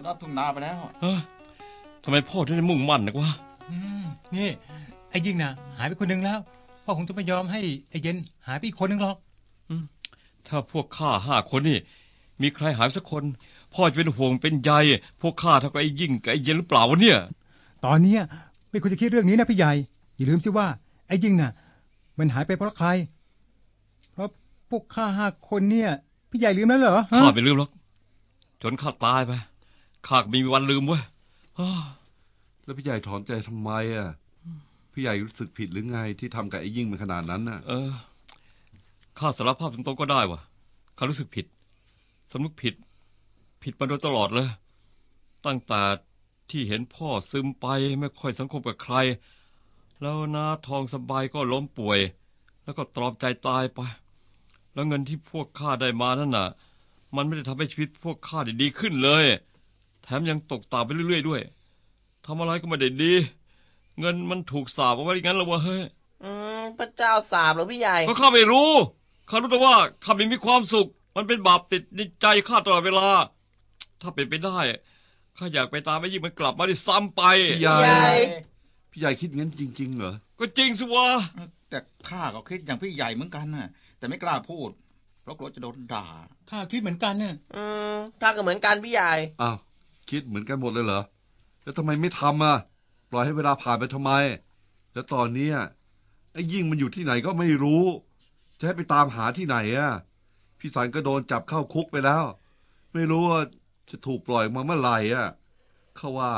พ่อเดินรับทุ่งนาไปแล้วเฮ้ยทำไมพ่อถึงได้มุ่งมั่นนักวะอืมนี่ ไอ้ยิ่งนะหายไปคนหนึ่งแล้ว พ่อคงจะไม่ยอมให้ไอ้เย็นหายไปอีกคนหนึ่งหรอกถ้าพวกข้าห้าคนนี่ มีใครหายไปสักคน พ่อจะเป็นห่วงเป็นใยพวกข้าเท่ากับไอ้ยิ่งกับไอ้เย็นหรือเปล่าวะเนี่ย ตอนเนี้ยไม่ควรจะคิดเรื่องนี้นะพี่ใหญ่ อย่าลืมสิว่า ไอ้ยิ่งน่ะ มันหายไปเพราะใคร เพราะพวกข้าห้าคนเนี่ย พี่ใหญ่ลืมแล้วเหรอฮะ ข้าไม่ลืมหรอก จนข้าตายไป ข้าก็ไม่มีวันลืมเว้ยอ้าวแล้วพี่ใหญ่ถอนใจทำไมอะพี่ใหญ่รู้สึกผิดหรือไงที่ทำกับไอ้ยิ่งมันขนาดนั้นน่ะ เออ ข้าสารภาพตรงๆก็ได้วะข้ารู้สึกผิดสำนึกผิด ผิดมาโดยตลอดเลย ตั้งแต่ที่เห็นพ่อซึมไปไม่ค่อยสังคมกับใคร แล้วนาทองสบายก็ล้มป่วย แล้วก็ตรอมใจตายไป แล้วเงินที่พวกข้าได้มานั่นน่ะ มันไม่ได้ทำให้ชีวิตพวกข้าได้ดีขึ้นเลย แถมยังตกต่ำไปเรื่อยๆด้วยทำอะไรก็ไม่ได้ดี เงินมันถูกสาบเอาไว้อย่างนั้นแล้ววะเฮ้ยอืมพระเจ้าสาบเหรอพี่ใหญ่ก็ข้าไม่รู้ข้ารู้แต่ว่าข้าไม่มีความสุข มันเป็นบาปติดในใจข้าตลอดเวลา ถ้าเป็นไปได้ข้าอยากไปตามไอ้ยิ่งมันกลับมาได้ซ้ำไป พี่ใหญ่ใหญ่พี่ใหญ่คิดงั้นจริง ๆ เหรอ ก็จริงสิวะแต่ข้าก็คิดอย่างพี่ใหญ่เหมือนกันน่ะ แต่ไม่กล้าพูด เพราะกลัวจะโดนด่า ข้าคิดเหมือนกันเนี่ยอืมถ้าก็เหมือนกันพี่ใหญ่อ้าว คิดเหมือนกันหมดเลยเหรอ แล้วทำไมไม่ทำอะ ปล่อยให้เวลาผ่านไปทำไม แล้วตอนเนี้ยไอ้ยิ่งมันอยู่ที่ไหนก็ไม่รู้ จะให้ไปตามหาที่ไหนอะ พี่สันก็โดนจับเข้าคุกไปแล้ว ไม่รู้ว่าจะถูกปล่อยมาเมื่อไหร่อะ เขาว่า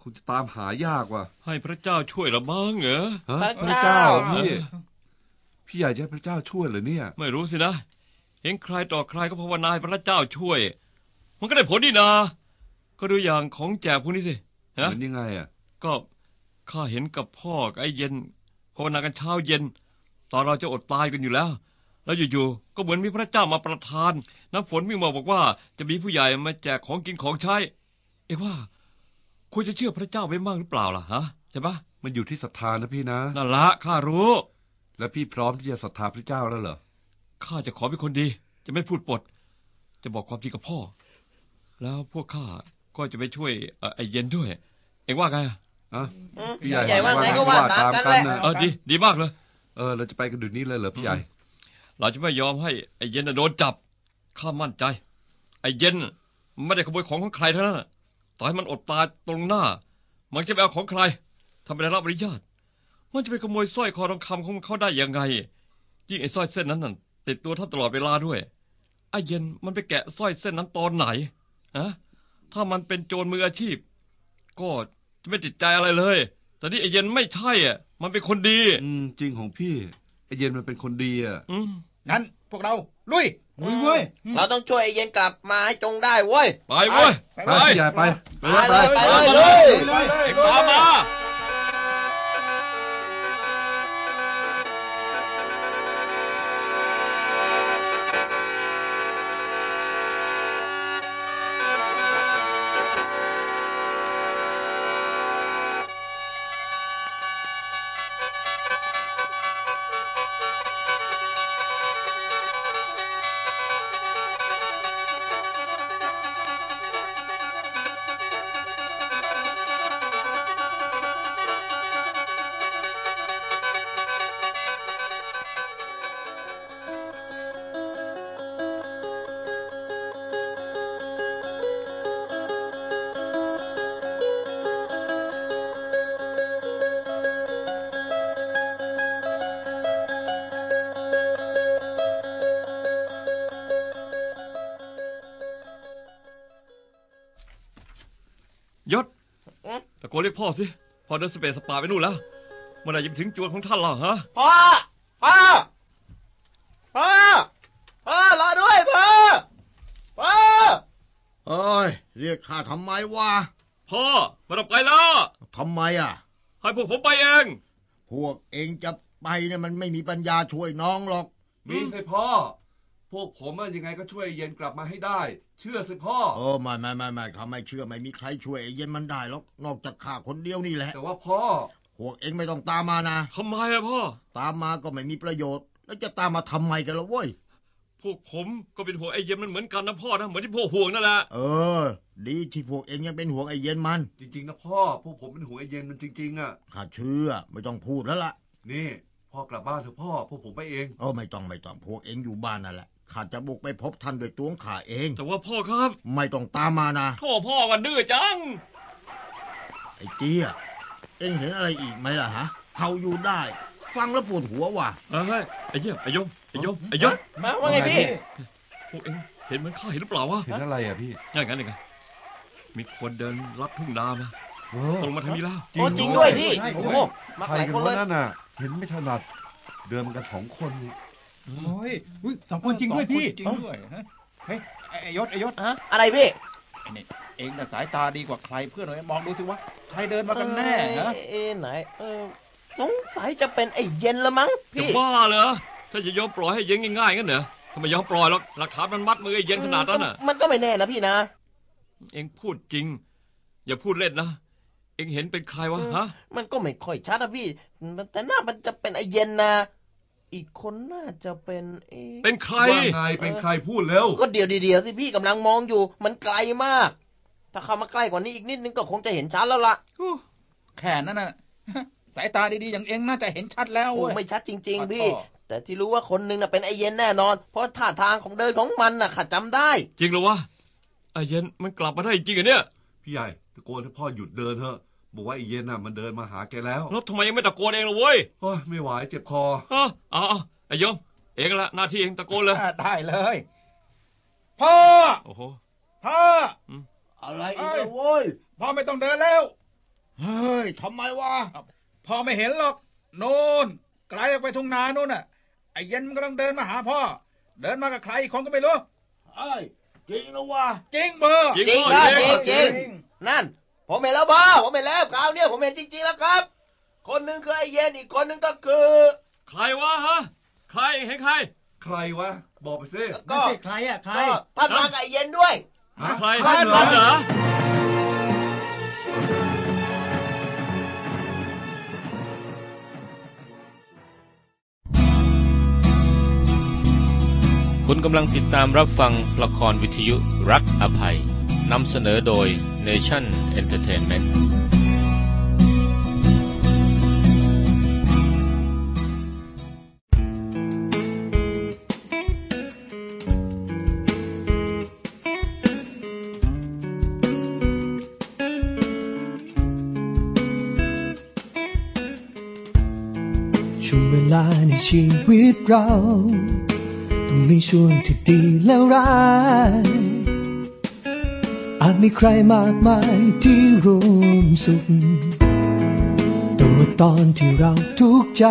คงจะตามหายากว่ะ ให้พระเจ้าช่วยละมั้งเหรอฮะพระเจ้าพี่ พี่ใหญ่จะให้พระเจ้าช่วยเหรอเนี่ย ไม่รู้สินะ เห็นใครต่อใครก็ภาวนาให้พระเจ้าช่วย มันก็ได้ผลดีนา ก็ดูอย่างของแจกพวกนี้สิเหฮะมือนยังไงอะ ก็ข้าเห็นกับพ่อกับไอ้เย็นภาวนากันเช้าเย็น ตอนเราจะอดตายกันอยู่แล้ว แล้วอยู่ๆก็เหมือนมีพระเจ้ามาประทาน น้ำฝนวิ่งมาบอกว่า จะมีผู้ใหญ่มาแจกของกินของใช้ เอกว่าควรจะเชื่อพระเจ้าไว้มั่งหรือเปล่าล่ะฮะใช่ปะมันอยู่ที่ศรัทธานะพี่นะนั่นละข้ารู้ แล้วพี่พร้อมที่จะศรัทธาพระเจ้าแล้วเหรอข้าจะขอเป็นคนดี จะไม่พูดปด จะบอกความจริงกับพ่อ แล้วพวกข้า ก็จะไปช่วยเอ่อไอ้เย็นด้วย เองว่าไงอะอะอืมพี่พี่ใหญ่ใหญ่ว่าไงก็ว่าตามกันแหละนะเออดีดีมากเลยเออเราจะไปกันเดี๋ยวนี้เลยเหรอพี่ใหญ่ เราจะไม่ยอมให้ไอ้เย็นน่ะโดนจับข้ามั่นใจ ไอ้เย็นมันไม่ได้ขโมยของของใครเท่านั้นน่ะต่อให้มันอดตายตรงหน้า มันจะไปเอาของใครทำไม่ได้รับอนุญาต มันจะไปขโมยสร้อยคอทองคำของเขาได้ยังไงยิ่งไอ้สร้อยเส้นนั้นน่ะติดตัวท่านตลอดเวลาด้วยไอ้เย็นมันไปแกะสร้อยเส้นนั้นตอนไหนฮะ ถ้ามันเป็นโจรมืออาชีพ ก็จะไม่ติดใจอะไรเลย แต่นี่ไอ้เย็นไม่ใช่อะ มันเป็นคนดีอืมจริงของพี่ไอเย็นมันเป็นคนดีอะอืมงั้นพวกเราลุยลุยเว้ยเราต้องช่วยไอ้เย็นกลับมาให้จงได้เว้ยไปเว้ยไปไปพี่ใหญ่ไปไปไปไปเลยไปไปเลยเลย นเรียกพ่อสิ พ่อเดินสเปซสปาไปนู่นแล้วเมื่อไหร่จะไปถึงจวนของท่านล่ะฮะ พ่อ พ่อ พ่อ พ่อรอด้วยพ่อ พ่อ เอ้ย เรียกข้าทำไมวะพ่อไมาต้องไปแล้ว ทำไมอะ ให้พวกผมไปเอง พวกเองจะไปเนี่ยมันไม่มีปัญญาช่วยน้องหรอก มีสิพ่อ พวกผมอะยังไงก็ช่วยไอเย็นกลับมาให้ได้ เชื่อสิพ่อ โอ้ไม่ไม่ไม่ไม่ข้าไม่เชื่อไม่มีใครช่วยไอ้เย็นมันได้หรอกนอกจากข้าคนเดียวนี่แหละแต่ว่าพ่อ พวกเองไม่ต้องตามมานะ ทำไมอะพ่อ ตามมาก็ไม่มีประโยชน์ แล้วจะตามมาทำไมกันล่ะเว้ย พวกผมก็เป็นห่วงไอ้เย็นมันเหมือนกันนะพ่อนะเหมือนที่พ่อห่วงนั่นแหละ เออ ดีที่พวกเองยังเป็นห่วงไอ้เย็นมันจริงๆนะพ่อ พวกผมเป็นห่วงไอ้เย็นมันจริงๆอะข้าเชื่อไม่ต้องพูดแล้วล่ะนี่ พ่อกลับบ้านเถอะพ่อ พวกผมไปเอง เออไม่ต้องไม่ต้องพวกเองอยู่บ้านนั่นแหละ ข้าจะบุกไปพบท่านด้วยตัวของข้าเอง แต่ว่าพ่อครับ ไม่ต้องตามมานะโท่พ่อกันดื้อจัง ไอ้เตี้ย เองเห็นอะไรอีกไหมล่ะฮะเฮาอยู่ได้ ฟังแล้วปวดหัวว่ะเฮ้ยไอ้เยี่ยมไอ้ยงไอ้ยงไอ้ยงมาว่าไงพี่พวกเองเห็นเหมือนข้าเห็นหรือเปล่าวะเห็นอะไรอะพี่อย่างนั้นเองไงมีคนเดินลัดทุ่งนามาเออตรงมาทางนี้แล้วโอ้จริงด้วยพี่ใช่โอ้โหมาใครหลายกันคนเลวะยนั่นน่ะ เห็นไม่ถนัดเดินมันกันสองคนนี่ โอ้ยอุ๊ยสองคนจริงด้วยพี่ จริงด้วยฮะเฮ้ยไอ้ไอ้ยศไอ้ยศฮะอะไรพี่ไอ้นี่เองน่ะสายตาดีกว่าใครเพื่อนเลยมองดูสิวะใครเดินมากันแน่ฮะ เอ้ยเอ้ยไหนเออสงสัยจะเป็นไอ้เย็นละมั้งจะพี่ บ้าเหรอถ้าจะยอมปล่อยให้เย็นง่ายๆงั้นเหรอทำไมยอมปล่อยหรอกหลักฐานมันมัดมือไอ้เย็นขนาดนั้นน่ะ มันก็ไม่แน่นะพี่นะ เองพูดจริง อย่าพูดเล่นนะ เองเห็นเป็นใครวะฮะ มันก็ไม่ค่อยชัดนะพี่ แต่หน้ามันจะเป็นไอ้เย็นนะ อีกคนน่าจะเป็นเอ๊ะเป็นใคร ว่าไงเป็นใครพูดเร็วก็เดี๋ยวเดี๋ยวสิพี่กำลังมองอยู่ มันไกลมาก ถ้าเข้ามาใกล้กว่านี้อีกนิดนึงก็คงจะเห็นชัดแล้วล่ะแค่นั้นน่ะ สายตาดีๆอย่างเองน่าจะเห็นชัดแล้วโอ้เว้ย ไม่ชัดจริง ๆ พี่ อ๋อ แต่ที่รู้ว่าคนหนึงน่ะเป็นไอ้เย็นแน่นอน เพราะท่าทางของเดินของมันน่ะข้าจำได้ จริงเหรอวะไอ้เย็นมันกลับมาได้จริงเหรอเนี่ย พี่ใหญ่ตะโกนให้พ่อหยุดเดินเถอะ บอกว่าไอ้เย็นน่ะมันเดินมาหาแกแล้วแล้วทำไมยังไม่ตะโกนเองล่ะเว้ยโอ้ยไม่ไหวเจ็บคอฮะเอาเอาไอ้ยงเองละหน้าที่เองตะโกนเลย อ่าได้เลย พ่อ โอ้โห พ่อ อะไรอีอีกกแล้วโว้ย พ่อไม่ต้องเดินแล้ว เฮ้ยทำไมวะ พ่อไม่เห็นหรอก โน่นไกลออกไปทุ่งนาโน่นน่ะ ไอ้เย็นมันกำลังเดินมาหาพ่อ เดินมากับใครอีกคนก็ไม่รู้เอ้ยจริงนะวะ จริงเบอร์จริงจริงพ่อครับจริงจริงนั่น ผมเห็นแล้วพ่อผมเห็นแล้วคราวเนี้ยผมเห็นจริงๆแล้วครับ คนหนึงคือไอ้เย็นอีกคนหนึงก็คือ ใครวะฮะ ใครเห็นใคร ใครวะ บอกไปสิก็ไม่ใช่ใครอะใครก็ท่านมากับไอ้เย็นด้วยฮะใครท่านเหรอท่านเหรอคุณกำลังติดตามรับฟังละครวิทยุรักอภัยนำเสนอโดย Nation Entertainment ช่วงเวลาในชีวิตเรา ต้องมีช่วงที่ดีและร้าย มีใครมากมายที่ร่วมสุขแต่ว่าตอนที่เราทุกข์ใจ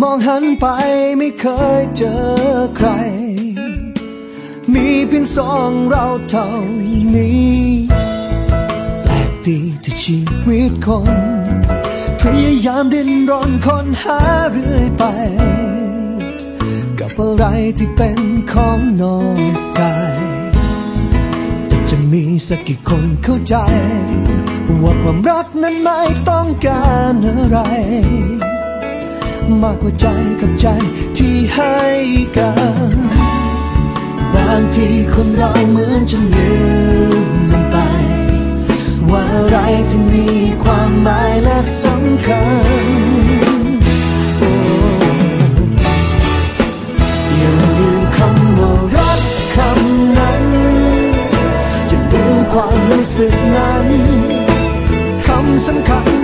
มองหันไปไม่เคยเจอใคร มีเพียงสองเราเท่านี้แปลกดีที่ชีวิตคน พยายามดิ้นรนค้นหาเรื่อยไปกับอะไรที่เป็นของนอกกาย มีสักกี่คนเข้าใจ ว่าความรักนั้นไม่ต้องการอะไร มากกว่าใจกับใจที่ให้กันบางทีคนเราเหมือนจะลืมมันไป ว่าอะไรที่มีความหมายและสำคัญ รู้สึกนั้นคำสำคัญ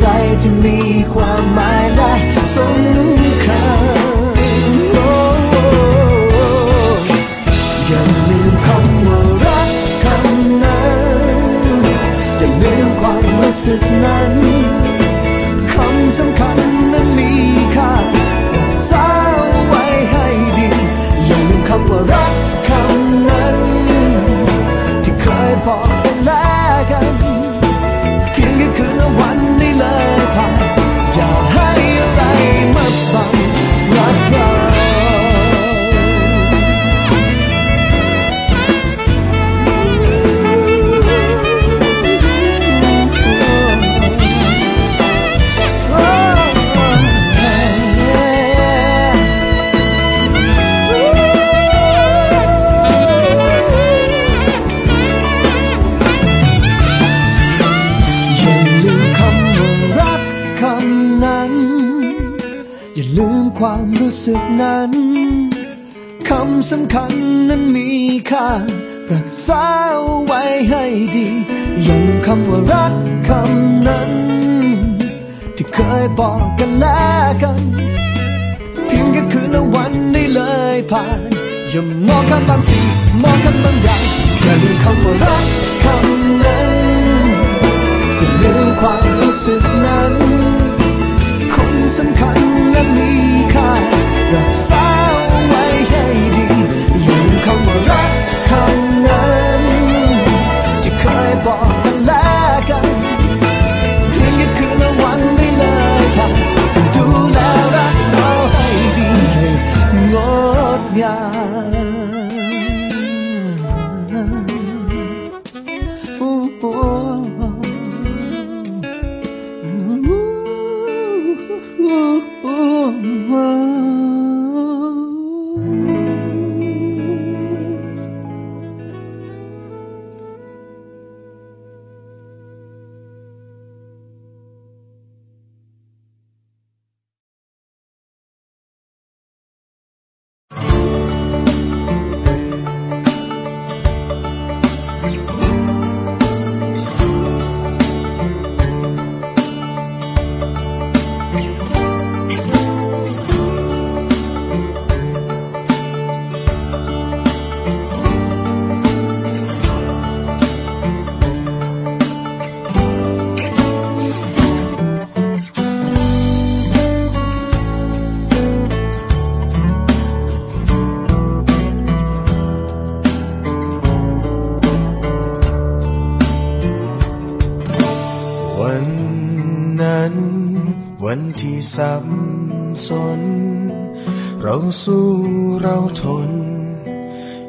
อะไรที่มีความหมายและสำคัญอย่าลืมคำว่ารักคำนั้นอย่าลืมความรู้สึกนั้น รักษาไว้ให้ดีอย่าลืมคำว่ารักคำนั้น ที่เคยบอกกันแล้วกัน เพียงแค่คืนและวันได้เลยผ่านอย่ามองคำบางสิ่งมองคำบางอย่างอย่าลืมคำว่ารักคำ สู้เราทน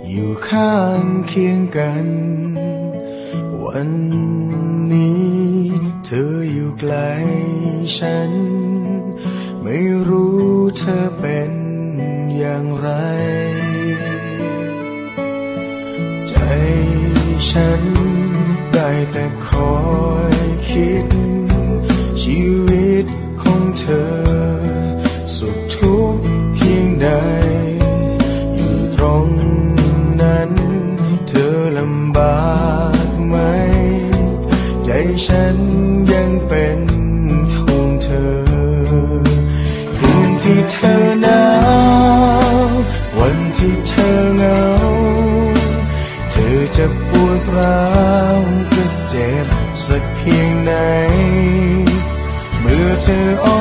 อยู่ข้างเคียงกัน วันนี้ เธออยู่ไกลฉัน ไม่รู้เธอเป็นอย่างไร ใจฉันได้แต่คอยคิด ชีวิตของเธอ ฉันยังเป็นห่วงเธอคืนที่เธอหนาววันที่เธอเหงา เธอจะปวดร้าวจะเจ็บสักเพียงไหน เมื่อเธออ่อน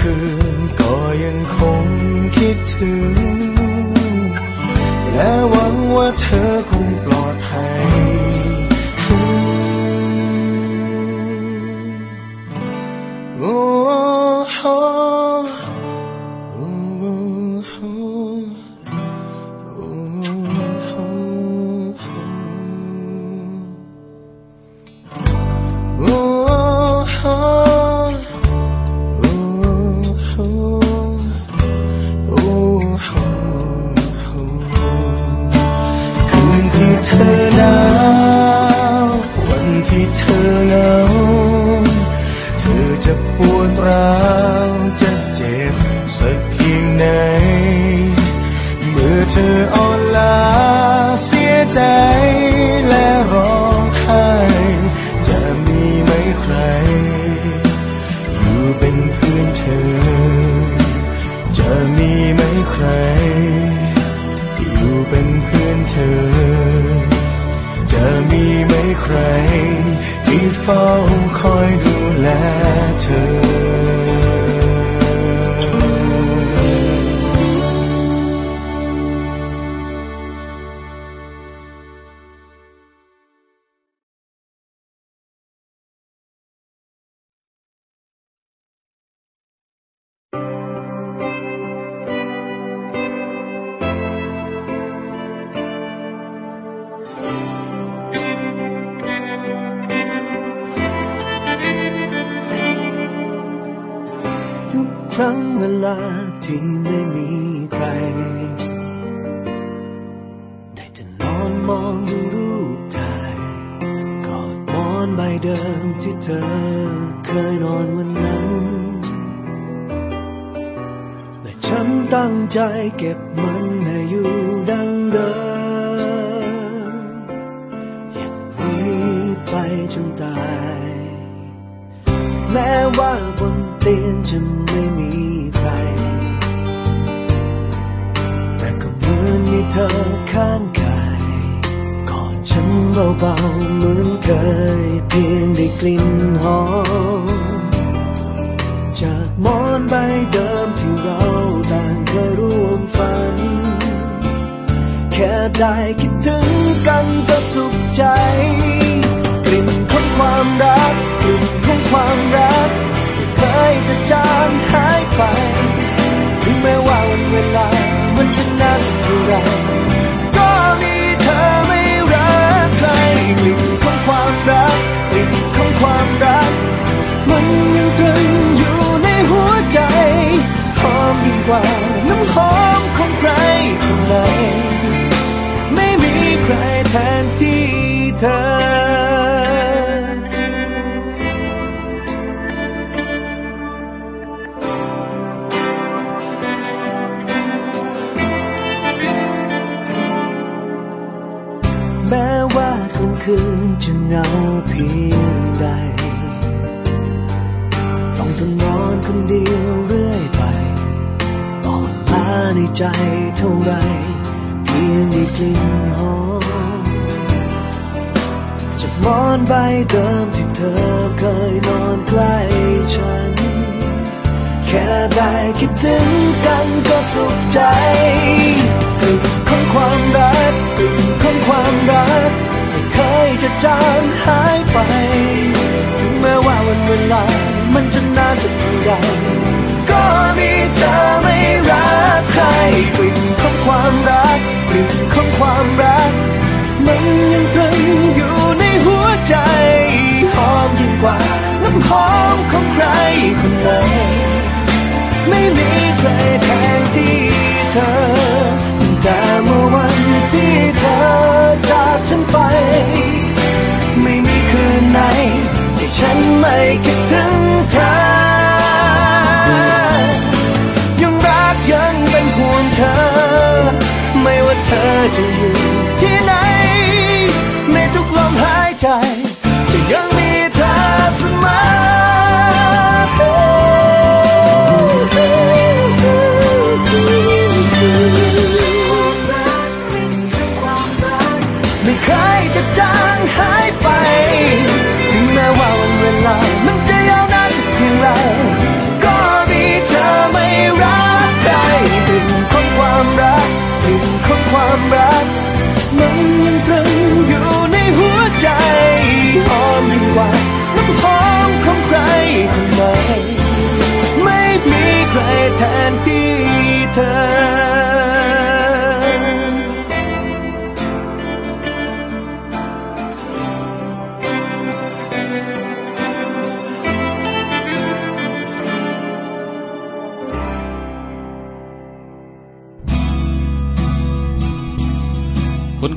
คืนก็ยังคงคิดถึง และหวังว่าเธอ บ ครั้งเวลาที่ไม่มีใคร ได้แต่นอนมองดูรูปถ่ายกอดมอนใบเดิมที่เธอเคยนอนวันนั้นและฉันตั้งใจเก็บมันให้อยู่ดังเดิมอย่างนี้ไปจนตาย แม้ว่าบนเตียงจะไม่มีใคร แต่ก็เหมือนมีเธอข้างกายกอดฉันเบาๆเหมือนเคยเพียงได้กลิ่นหอมจากหมอนใบเดิมที่เราต่างเคยร่วมฝัน แค่ได้คิดถึงกันก็สุขใจ ความรักที่เคยจะจางหายไป ถึงแม้ว่าวันเวลา มันจะนานสักเท่าไรก็มีเธอไม่รักใครกลิ่นของความรักกลิ่นของความรัก มันยังตรึงอยู่ในหัวใจหอมยิ่งกว่าน้ำหอมของใครคนไหนไม่มีใครแทนที่เธอ คืนจะเหงาเพียงใด ต้องทนนอนคนเดียวเรื่อยไปอ่อนล้าในใจเท่าไร เพียงได้กลิ่นหอมจากมอนใบเดิมที่เธอเคยนอนใกล้ฉัน แค่ได้คิดถึงกันก็สุขใจกลิ่นของความรักกลิ่นของความรัก เคยจะจางหายไป ถึงแม้ว่าวันเวลา มันจะนานสักเท่าใดก็มีเธอไม่รักใครกลิ่นของความรักกลิ่นของความรัก มันยังตรึงอยู่ในหัวใจ หอมยิ่งกว่าน้ำหอมของใครคนไหน จาก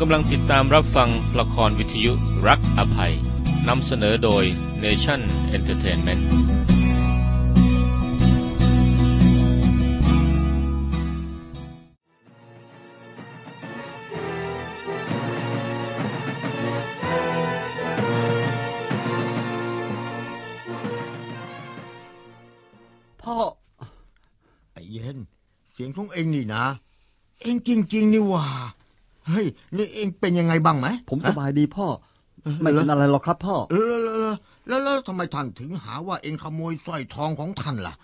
กำลังติดตามรับฟังละครวิทยุรักอภัยนำเสนอโดย Nation Entertainment พ่อ ไอ้เย็น เสียงของเองนี่นะ เองจริง ๆ นี่หว่า เฮ้ยนี่เองเป็นยังไงบ้างไหมผมสบายดีพ่อ ไม่เป็นอะไรหรอกครับพ่อ เออแล้วแล้วแล้วแล้วทำไมท่านถึงหาว่าเองขโมยสร้อยทองของท่านล่ะ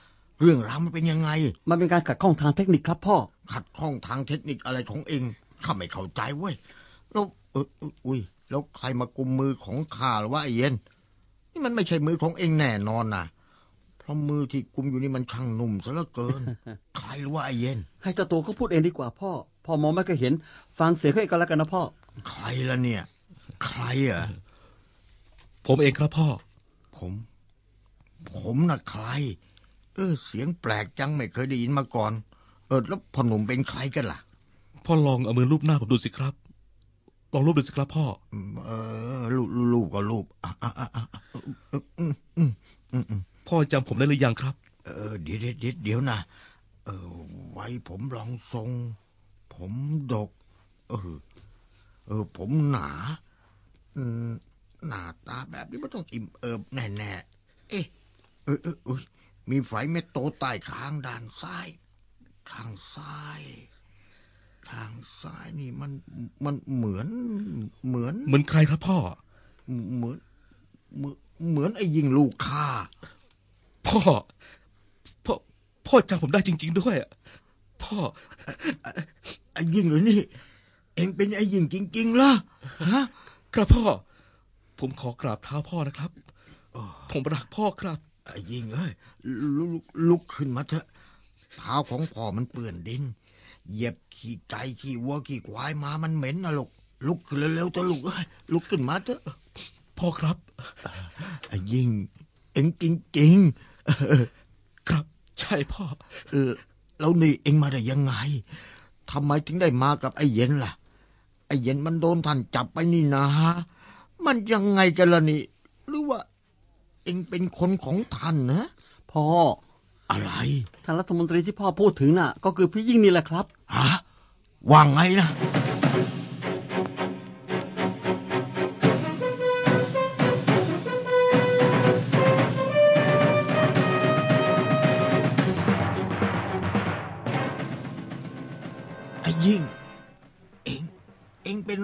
เรื่องราวมันเป็นยังไง มันเป็นการขัดข้องทางเทคนิคครับพ่อ ขัดข้องทางเทคนิคอะไรของเองข้าไม่เข้าใจเว้ยแล้วเออเอออุ้ยแล้วใครมากุมมือของข้าหรือว่าไอ้เย็น นี่มันไม่ใช่มือของเองแน่นอนนะเพราะมือที่กุมอยู่นี่มันช่างนุ่มซะเหลือเกิน ใครหรือว่าไอ้เย็น ให้เจ้าตัวเขาพูดเองดีกว่าพ่อ พ่อมองไม่เคยเห็น ฟังเสียงเขาเองก็แล้วกันนะพ่อ ใครล่ะเนี่ย ใครอะ ผมเองครับพ่อ ผม ผมน่ะใคร เออ เสียงแปลกจังไม่เคยได้ยินมาก่อน เออแล้วพ่อหนุ่มเป็นใครกันล่ะ พ่อลองเอามือลูบหน้าผมดูสิครับ ลองรูปดูสิครับพ่ออืมเออลูกลูกก็ลูกอะอะอะอะเอออืมอืมอืมอืมพ่อจำผมได้หรือยังครับ เออเดี๋ยวเดี๋ยวเดี๋ยวเดี๋ยวนะ เออไว้ผมรองทรง ผมดก เออ เออ ผมหนาอืมหน้าตาแบบนี้มันต้องอิ่มเอิบแน่แน่ๆเอ๊ะเออเออเอยมีไฟเม็ดโตใต้คางด้านซ้าย ข้างซ้ายข้างซ้ายนี่มันมันเหมือนเหมือน เหมือนใครครับพ่อ เหมือน เหมือนเหมือนไอ้ยิงลูกฆ่าพ่อพ่อพ่อจำผมได้จริง ๆ ด้วยอะพ่อ ไอ้ยิงเหรือนี่ เอ็งเป็นไอ้ยิงจริงๆเหรอฮะครับพ่อ ผมขอกราบเท้าพ่อนะครับ ผมรักพ่อครับไอ้ยิงเอ้ยลุลุลุกขึ้นมาเถอะ เท้าของพ่อมันเปื้อนดิน เหยียบขี้ไก่ขี้วัวขี้ควายมามันเหม็นนะลูกลุกขึ้นเร็วๆเถอะลูกเอ้ยลุกขึ้นมาเถอะพ่อครับไอ้ยิงเอ็งจริงๆเออครับ ใช่พ่อ เออแล้วนี่เอ็งมาได้ยังไง ทำไมถึงได้มากับไอ้เย็นล่ะ ไอ้เย็นมันโดนท่านจับไปนี่นะมันยังไงกันล่ะนี่ หรือว่า เอ็งเป็นคนของท่านนะพ่ออะไรท่านรัฐมนตรีที่พ่อพูดถึงน่ะ ก็คือพี่ยิ่งนี่แหละครับฮะว่าไงนะ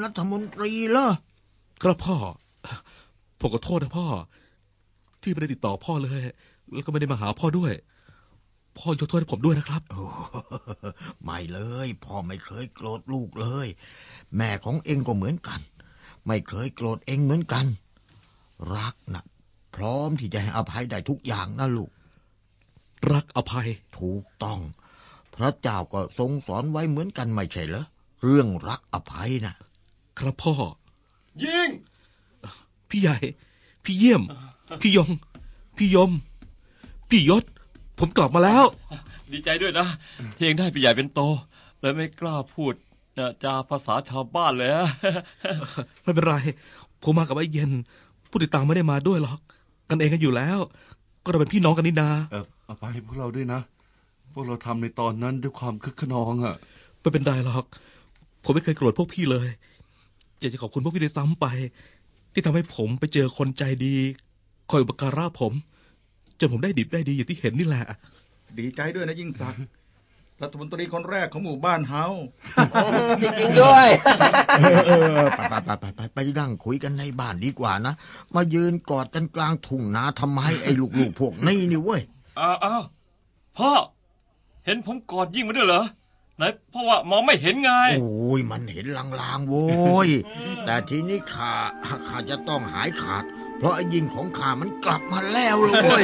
รัฐมนตรีเหรอครับพ่อ ผมขอโทษนะพ่อ ที่ไม่ได้ติดต่อพ่อเลย แล้วก็ไม่ได้มาหาพ่อด้วย พ่อยกโทษให้ผมด้วยนะครับโอ้ไม่เลย พ่อไม่เคยโกรธลูกเลย แม่ของเองก็เหมือนกัน ไม่เคยโกรธเองเหมือนกัน รักนะพร้อมที่จะให้อภัยได้ทุกอย่างนะลูก รักอภัยถูกต้อง พระเจ้าก็ทรงสอนไว้เหมือนกันไม่ใช่เหรอเรื่องรักอภัยนะ ครับพ่อ ยิ่งพี่ใหญ่ พี่เยี่ยม พี่ยง พี่ยม พี่ยศ ผมกลับมาแล้ว ดีใจด้วยนะที่ยังได้พี่ใหญ่เป็นโตเลยไม่กล้าพูดนะจาภาษาชาวบ้านเลยอะไม่เป็นไร ผมมากับไอ้เย็น ผู้ติดตามไม่ได้มาด้วยหรอก กันเองกันอยู่แล้ว ก็เราเป็นพี่น้องกันนี่นา เออเอาไปพวกเราด้วยนะ พวกเราทำในตอนนั้นด้วยความคึกขนองอะไม่เป็นไรหรอก ผมไม่เคยโกรธพวกพี่เลย อยากจะขอบคุณพวกพี่ด้วยซ้ำไป ที่ทำให้ผมไปเจอคนใจดี คอยอุปการะผมจนผมได้ดิบได้ดีอย่างที่เห็นนี่แหละ ดีใจด้วยนะยิ่งศักดิ์รัฐมนตรีคนแรกของหมู่บ้านเฮาจริงๆด้วยเออเออเออไปไปไปไปไปนั่งคุยกันในบ้านดีกว่านะ มายืนกอดกันกลางทุ่งนาทำไมไอ้ลูกๆพวกนี้นี่เว้ยอ้าวอ้าวพ่อ เห็นผมกอดยิ่งมาด้วยเหรอ ไหนเพราะว่ามองไม่เห็นไง โอ้ยมันเห็นลางๆโว้ย แต่ทีนี้ข้าข้าจะต้องหายขาด เพราะไอ้ยิงของข้ามันกลับมาแล้วเลย